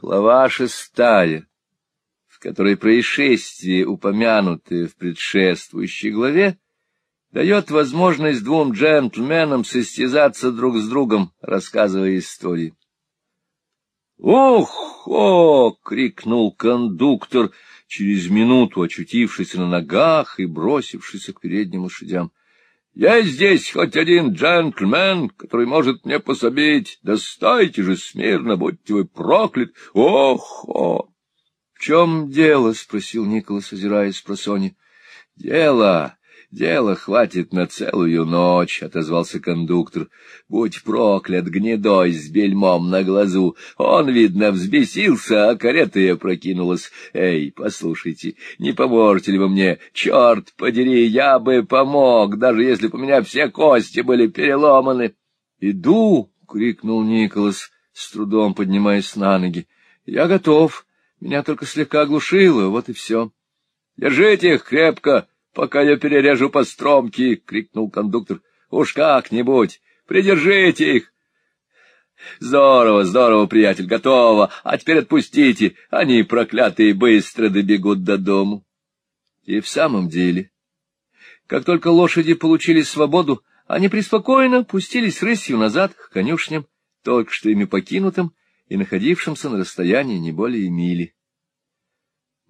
Глава шестая, в которой происшествие, упомянутое в предшествующей главе, дает возможность двум джентльменам состязаться друг с другом, рассказывая истории. «Ох-о!» — крикнул кондуктор, через минуту очутившийся на ногах и бросившийся к передним лошадям. Есть здесь хоть один джентльмен, который может мне пособить. Да же смирно, будьте вы проклят. Ох, о! — В чем дело? — спросил Николас, озираясь с просони. — Дело Дело хватит на целую ночь, — отозвался кондуктор. — Будь проклят, гнедой с бельмом на глазу. Он, видно, взбесился, а карета и опрокинулась. Эй, послушайте, не поможете ли вы мне? Черт подери, я бы помог, даже если бы у меня все кости были переломаны. — Иду! — крикнул Николас, с трудом поднимаясь на ноги. — Я готов. Меня только слегка оглушило, вот и все. — Держите их крепко! Пока я перережу по стромке! — крикнул кондуктор. — Уж как-нибудь! Придержите их! — Здорово, здорово, приятель, готово! А теперь отпустите! Они, проклятые, быстро добегут до дому. И в самом деле, как только лошади получили свободу, они преспокойно пустились рысью назад к конюшням, только что ими покинутым и находившимся на расстоянии не более мили. —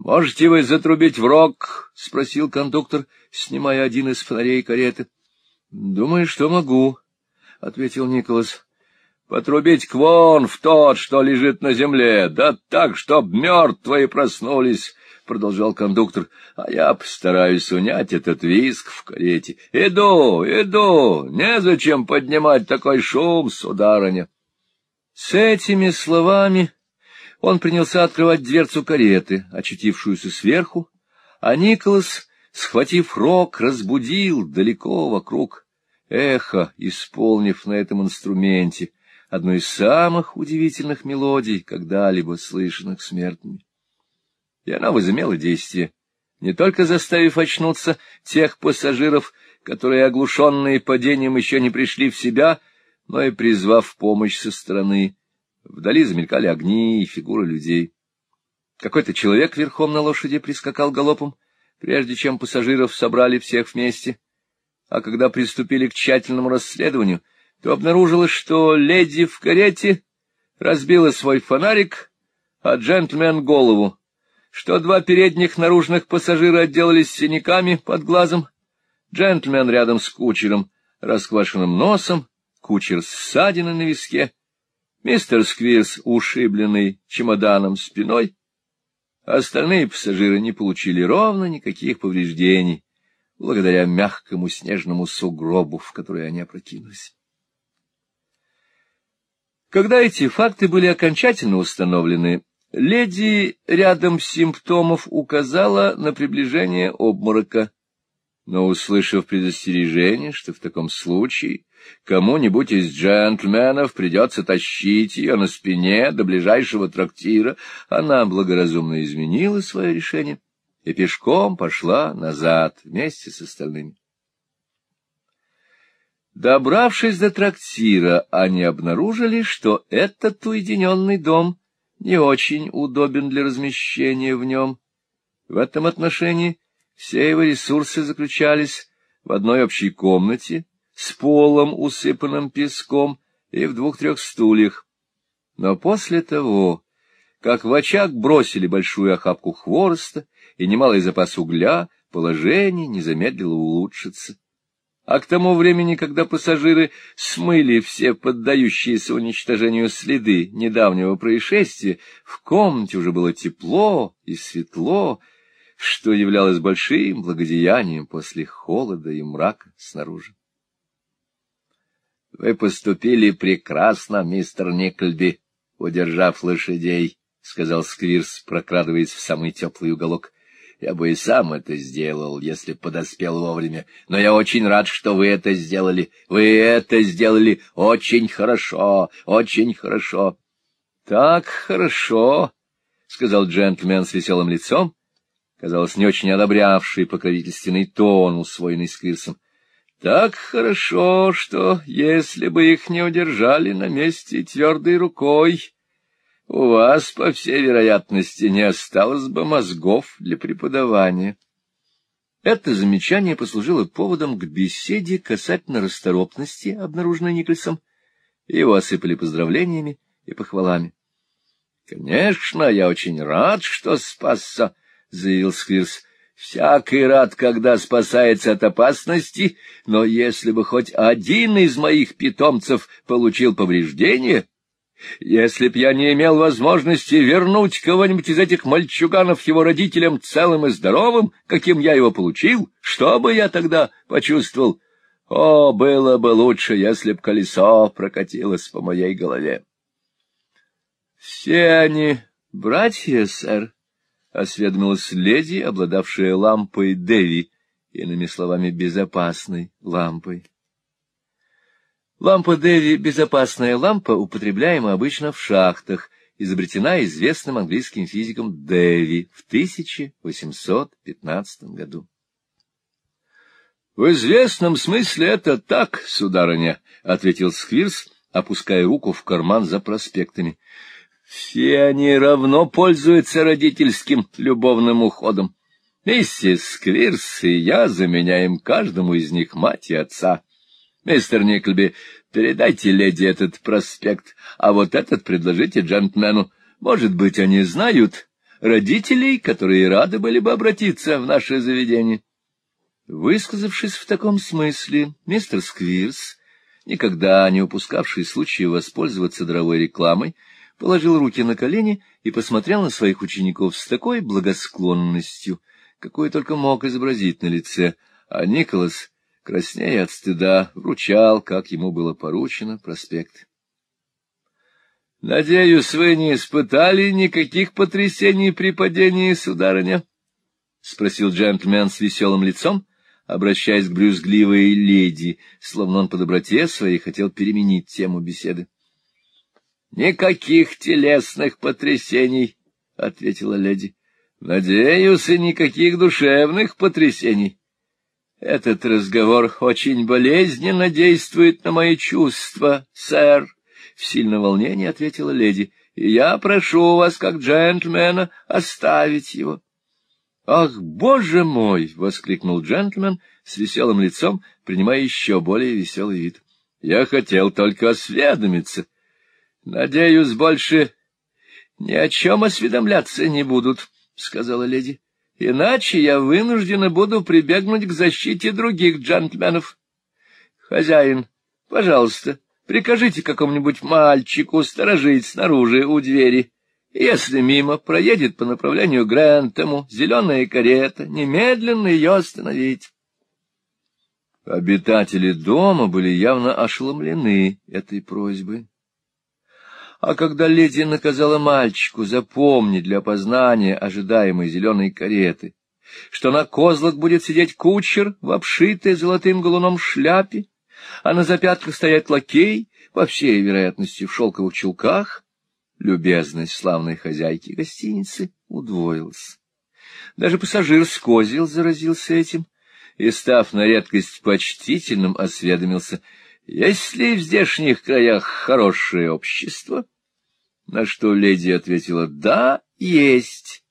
Можете вы затрубить в рог? — спросил кондуктор, снимая один из фонарей кареты. — Думаю, что могу, — ответил Николас. — Потрубить квон в тот, что лежит на земле, да так, чтоб мертвые проснулись, — продолжал кондуктор. — А я постараюсь унять этот виск в карете. — Иду, иду, незачем поднимать такой шум, сударыня. С этими словами он принялся открывать дверцу кареты, очутившуюся сверху, а Николас, схватив рог, разбудил далеко вокруг эхо, исполнив на этом инструменте одну из самых удивительных мелодий, когда-либо слышанных смертными. И она возымела действие, не только заставив очнуться тех пассажиров, которые, оглушенные падением, еще не пришли в себя, но и призвав помощь со стороны, Вдали замелькали огни и фигуры людей. Какой-то человек верхом на лошади прискакал галопом, прежде чем пассажиров собрали всех вместе. А когда приступили к тщательному расследованию, то обнаружилось, что леди в карете разбила свой фонарик, а джентльмен — голову, что два передних наружных пассажира отделались синяками под глазом, джентльмен рядом с кучером, расквашенным носом, кучер с ссадиной на виске — Мистер Сквирс, ушибленный чемоданом спиной, остальные пассажиры не получили ровно никаких повреждений, благодаря мягкому снежному сугробу, в который они опрокинулись. Когда эти факты были окончательно установлены, леди рядом симптомов указала на приближение обморока, но, услышав предостережение, что в таком случае Кому-нибудь из джентльменов придется тащить ее на спине до ближайшего трактира. Она благоразумно изменила свое решение и пешком пошла назад вместе с остальными. Добравшись до трактира, они обнаружили, что этот уединенный дом не очень удобен для размещения в нем. В этом отношении все его ресурсы заключались в одной общей комнате, с полом, усыпанным песком, и в двух-трех стульях. Но после того, как в очаг бросили большую охапку хвороста и немалый запас угля, положение не замедлило улучшиться. А к тому времени, когда пассажиры смыли все поддающиеся уничтожению следы недавнего происшествия, в комнате уже было тепло и светло, что являлось большим благодеянием после холода и мрака снаружи. — Вы поступили прекрасно, мистер Никльби, удержав лошадей, — сказал Сквирс, прокрадываясь в самый теплый уголок. — Я бы и сам это сделал, если подоспел вовремя, но я очень рад, что вы это сделали. Вы это сделали очень хорошо, очень хорошо. — Так хорошо, — сказал джентльмен с веселым лицом, казалось, не очень одобрявший покровительственный тон, усвоенный Сквирсом. — так хорошо, что, если бы их не удержали на месте твердой рукой, у вас, по всей вероятности, не осталось бы мозгов для преподавания. Это замечание послужило поводом к беседе касательно расторопности, обнаруженной Никольсом. Его осыпали поздравлениями и похвалами. — Конечно, я очень рад, что спасся, — заявил Сквирс. — Всякий рад, когда спасается от опасности, но если бы хоть один из моих питомцев получил повреждение, если б я не имел возможности вернуть кого-нибудь из этих мальчуганов его родителям целым и здоровым, каким я его получил, что бы я тогда почувствовал? О, было бы лучше, если б колесо прокатилось по моей голове. — Все они братья, сэр, — осведомилась леди, обладавшая лампой Деви, иными словами, безопасной лампой. Лампа Дэви — безопасная лампа, употребляемая обычно в шахтах, изобретена известным английским физиком Дэви в 1815 году. — В известном смысле это так, сударыня, — ответил Сквирс, опуская руку в карман за проспектами. — Все они равно пользуются родительским любовным уходом. Миссис Сквирс и я заменяем каждому из них мать и отца. Мистер Никльби, передайте леди этот проспект, а вот этот предложите джентльмену. Может быть, они знают родителей, которые рады были бы обратиться в наше заведение. Высказавшись в таком смысле, мистер Сквирс, никогда не упускавший случая воспользоваться дровой рекламой, положил руки на колени и посмотрел на своих учеников с такой благосклонностью, какой только мог изобразить на лице, а Николас краснея от стыда, вручал, как ему было поручено, проспект. — Надеюсь, вы не испытали никаких потрясений при падении, сударыня? — спросил джентльмен с веселым лицом, обращаясь к брюзгливой леди, словно он по доброте своей хотел переменить тему беседы. — Никаких телесных потрясений, — ответила леди. — Надеюсь, и никаких душевных потрясений. Этот разговор очень болезненно действует на мои чувства, сэр, — в сильном волнении ответила леди, — и я прошу вас, как джентльмена, оставить его. — Ах, боже мой! — воскликнул джентльмен с веселым лицом, принимая еще более веселый вид. — Я хотел только осведомиться. Надеюсь, больше ни о чем осведомляться не будут, — сказала леди. Иначе я вынуждена буду прибегнуть к защите других джентльменов. Хозяин, пожалуйста, прикажите какому-нибудь мальчику сторожить снаружи у двери. Если мимо проедет по направлению Грентому зеленая карета, немедленно ее остановить. Обитатели дома были явно ошеломлены этой просьбой. А когда леди наказала мальчику запомнить для опознания ожидаемой зеленой кареты, что на козлах будет сидеть кучер в обшитой золотым галуном шляпе, а на запятках стоять лакей, по всей вероятности в шелковых чулках, любезность славной хозяйки гостиницы удвоилась. Даже пассажир с козел заразился этим и, став на редкость почтительным, осведомился — есть ли в здешних краях хорошее общество? На что леди ответила «Да, есть»,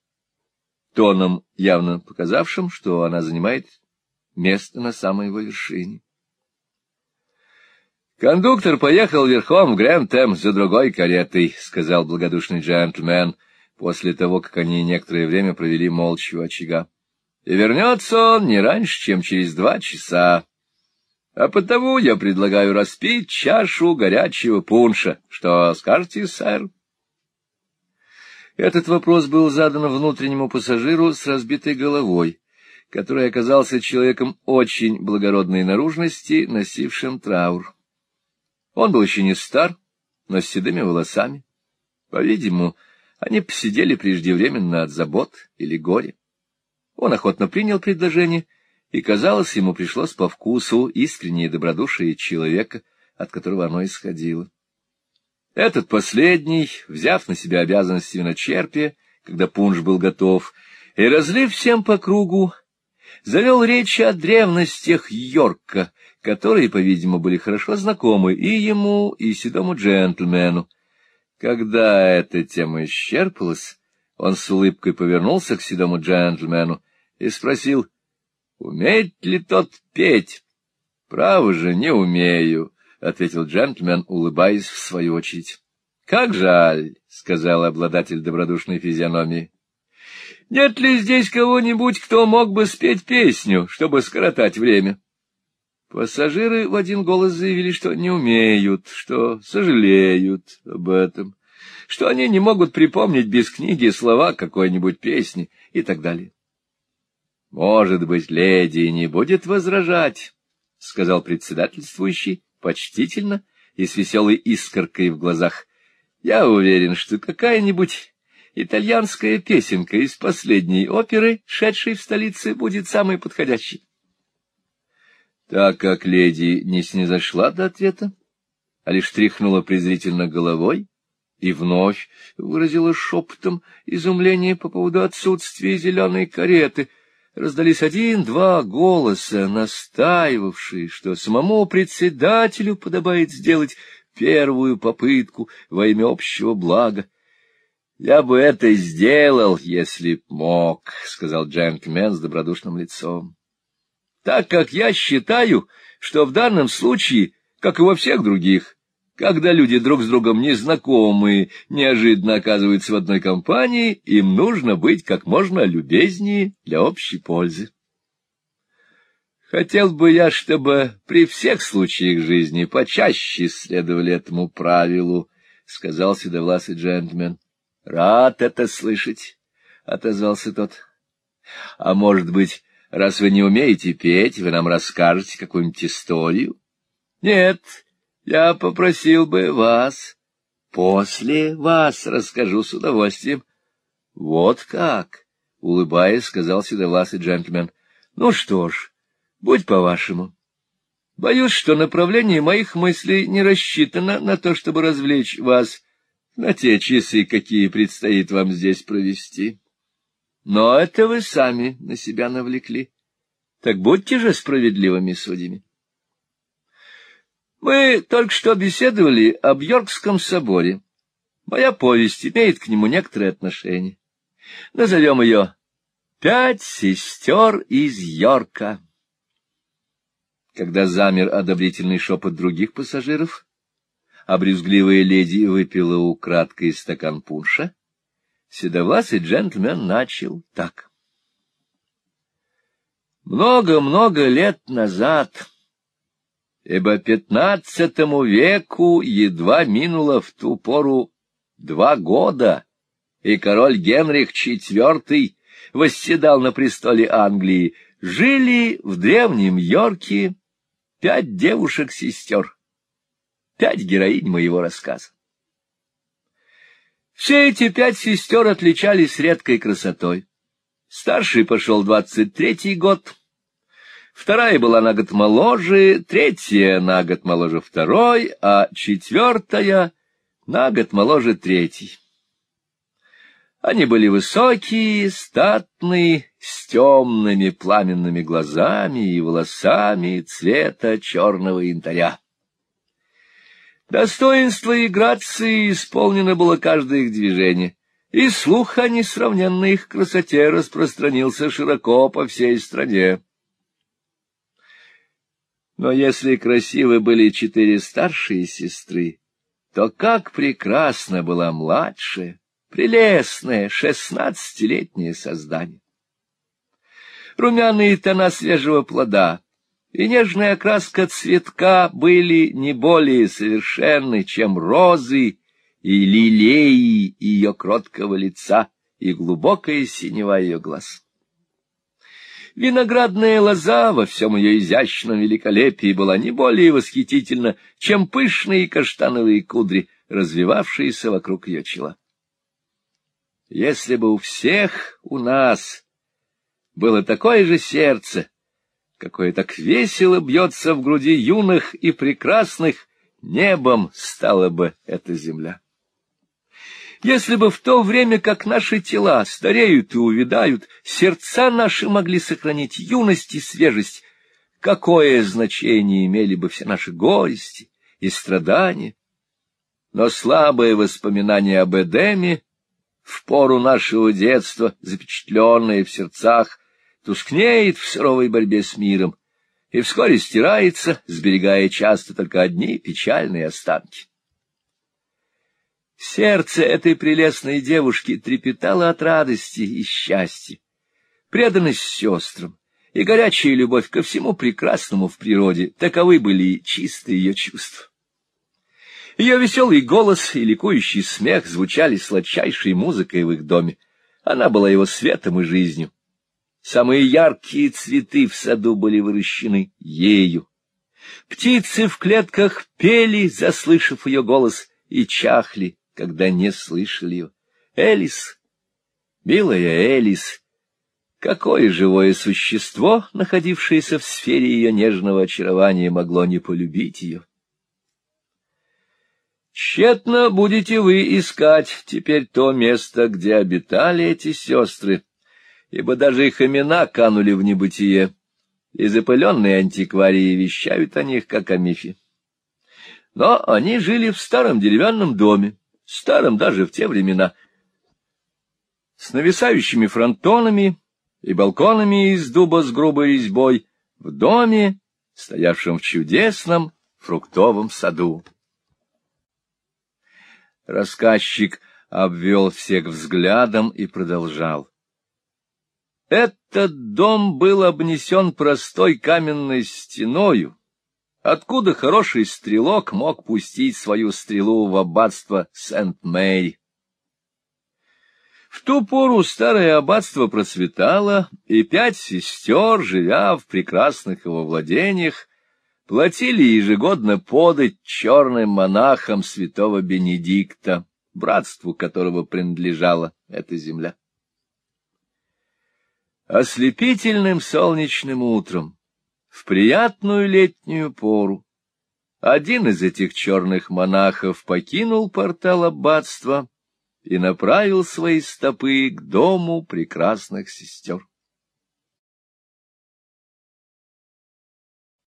тоном явно показавшим, что она занимает место на самой вершине. «Кондуктор поехал верхом в Грэнд-Эм за другой каретой», — сказал благодушный джентльмен, после того, как они некоторое время провели молча у очага. «И вернется он не раньше, чем через два часа а потому я предлагаю распить чашу горячего пунша. Что скажете, сэр? Этот вопрос был задан внутреннему пассажиру с разбитой головой, который оказался человеком очень благородной наружности, носившим траур. Он был еще не стар, но с седыми волосами. По-видимому, они посидели преждевременно от забот или горя. Он охотно принял предложение — и, казалось, ему пришлось по вкусу искреннее добродушие человека, от которого оно исходило. Этот последний, взяв на себя обязанности виночерпия, когда пунш был готов, и, разлив всем по кругу, завел речь о древностях Йорка, которые, по-видимому, были хорошо знакомы и ему, и седому джентльмену. Когда эта тема исчерпалась, он с улыбкой повернулся к седому джентльмену и спросил, умеет ли тот петь? — Право же, не умею, — ответил джентльмен, улыбаясь в свою очередь. — Как жаль, — сказал обладатель добродушной физиономии. — Нет ли здесь кого-нибудь, кто мог бы спеть песню, чтобы скоротать время? Пассажиры в один голос заявили, что не умеют, что сожалеют об этом, что они не могут припомнить без книги слова какой-нибудь песни и так далее. — Может быть, леди не будет возражать, — сказал председательствующий почтительно и с веселой искоркой в глазах. — Я уверен, что какая-нибудь итальянская песенка из последней оперы, шедшей в столице, будет самой подходящей. Так как леди не снизошла до ответа, а лишь тряхнула презрительно головой и вновь выразила шепотом изумление по поводу отсутствия зеленой кареты, раздались один-два голоса, настаивавшие, что самому председателю подобает сделать первую попытку во имя общего блага. — Я бы это сделал, если б мог, — сказал джентльмен с добродушным лицом так как я считаю, что в данном случае, как и во всех других, когда люди друг с другом незнакомые неожиданно оказываются в одной компании, им нужно быть как можно любезнее для общей пользы. Хотел бы я, чтобы при всех случаях жизни почаще следовали этому правилу, — сказал седовласый джентльмен. — Рад это слышать, — отозвался тот. — А может быть, Раз вы не умеете петь, вы нам расскажете какую-нибудь историю? — Нет, я попросил бы вас. После вас расскажу с удовольствием. — Вот как! — улыбаясь, сказал седовласый джентльмен. — Ну что ж, будь по-вашему. Боюсь, что направление моих мыслей не рассчитано на то, чтобы развлечь вас на те часы, какие предстоит вам здесь провести. Но это вы сами на себя навлекли. Так будьте же справедливыми судьями. Мы только что беседовали об Йоркском соборе. Моя повесть имеет к нему некоторое отношение. Назовем ее «Пять сестер из Йорка». Когда замер одобрительный шепот других пассажиров, а брюзгливая леди выпила украдкой стакан пунша, седовласый джентльмен начал так. Много-много лет назад, ибо пятнадцатому веку едва минуло в ту пору два года, и король Генрих IV восседал на престоле Англии, жили в древнем Йорке пять девушек-сестер, пять героинь моего рассказа. Все эти пять сестер отличались редкой красотой. Старший пошел двадцать третий год, вторая была на год моложе, третья на год моложе второй, а четвертая на год моложе третьей. Они были высокие, статные, с темными пламенными глазами и волосами цвета черного янтаря. Достоинство и грации исполнено было каждое их движение, и слух о несравненной их красоте распространился широко по всей стране. Но если красивы были четыре старшие сестры, то как прекрасно была младшая, прелестное шестнадцатилетнее создание. Румяные тона свежего плода — и нежная окраска цветка были не более совершенны, чем розы и лилеи ее кроткого лица и глубокая синева ее глаз. Виноградная лоза во всем ее изящном великолепии была не более восхитительна, чем пышные каштановые кудри, развивавшиеся вокруг ее чела. Если бы у всех у нас было такое же сердце, какое так весело бьется в груди юных и прекрасных, небом стала бы эта земля. Если бы в то время, как наши тела стареют и увядают, сердца наши могли сохранить юность и свежесть, какое значение имели бы все наши горести и страдания? но слабое воспоминание об Эдеме в пору нашего детства, запечатленное в сердцах, тускнеет в суровой борьбе с миром и вскоре стирается, сберегая часто только одни печальные останки. Сердце этой прелестной девушки трепетало от радости и счастья, преданность сестрам и горячая любовь ко всему прекрасному в природе, таковы были чистые ее чувства. Ее веселый голос и ликующий смех звучали сладчайшей музыкой в их доме. Она была его светом и жизнью. Самые яркие цветы в саду были выращены ею. Птицы в клетках пели, заслышав ее голос, и чахли, когда не слышали ее. Элис, милая Элис, какое живое существо, находившееся в сфере ее нежного очарования, могло не полюбить ее? Тщетно будете вы искать теперь то место, где обитали эти сестры, ибо даже их имена канули в небытие, и запыленные антикварии вещают о них, как о мифе. Но они жили в старом деревянном доме, старом даже в те времена, с нависающими фронтонами и балконами из дуба с грубой резьбой, в доме, стоявшем в чудесном фруктовом саду. Рассказчик обвел всех взглядом и продолжал. Этот дом был обнесен простой каменной стеною, откуда хороший стрелок мог пустить свою стрелу в аббатство Сент-Мэри. В ту пору старое аббатство процветало, и пять сестер, живя в прекрасных его владениях, платили ежегодно подать черным монахам святого Бенедикта, братству которого принадлежала эта земля. Ослепительным солнечным утром, в приятную летнюю пору, один из этих черных монахов покинул портал аббатства и направил свои стопы к дому прекрасных сестер.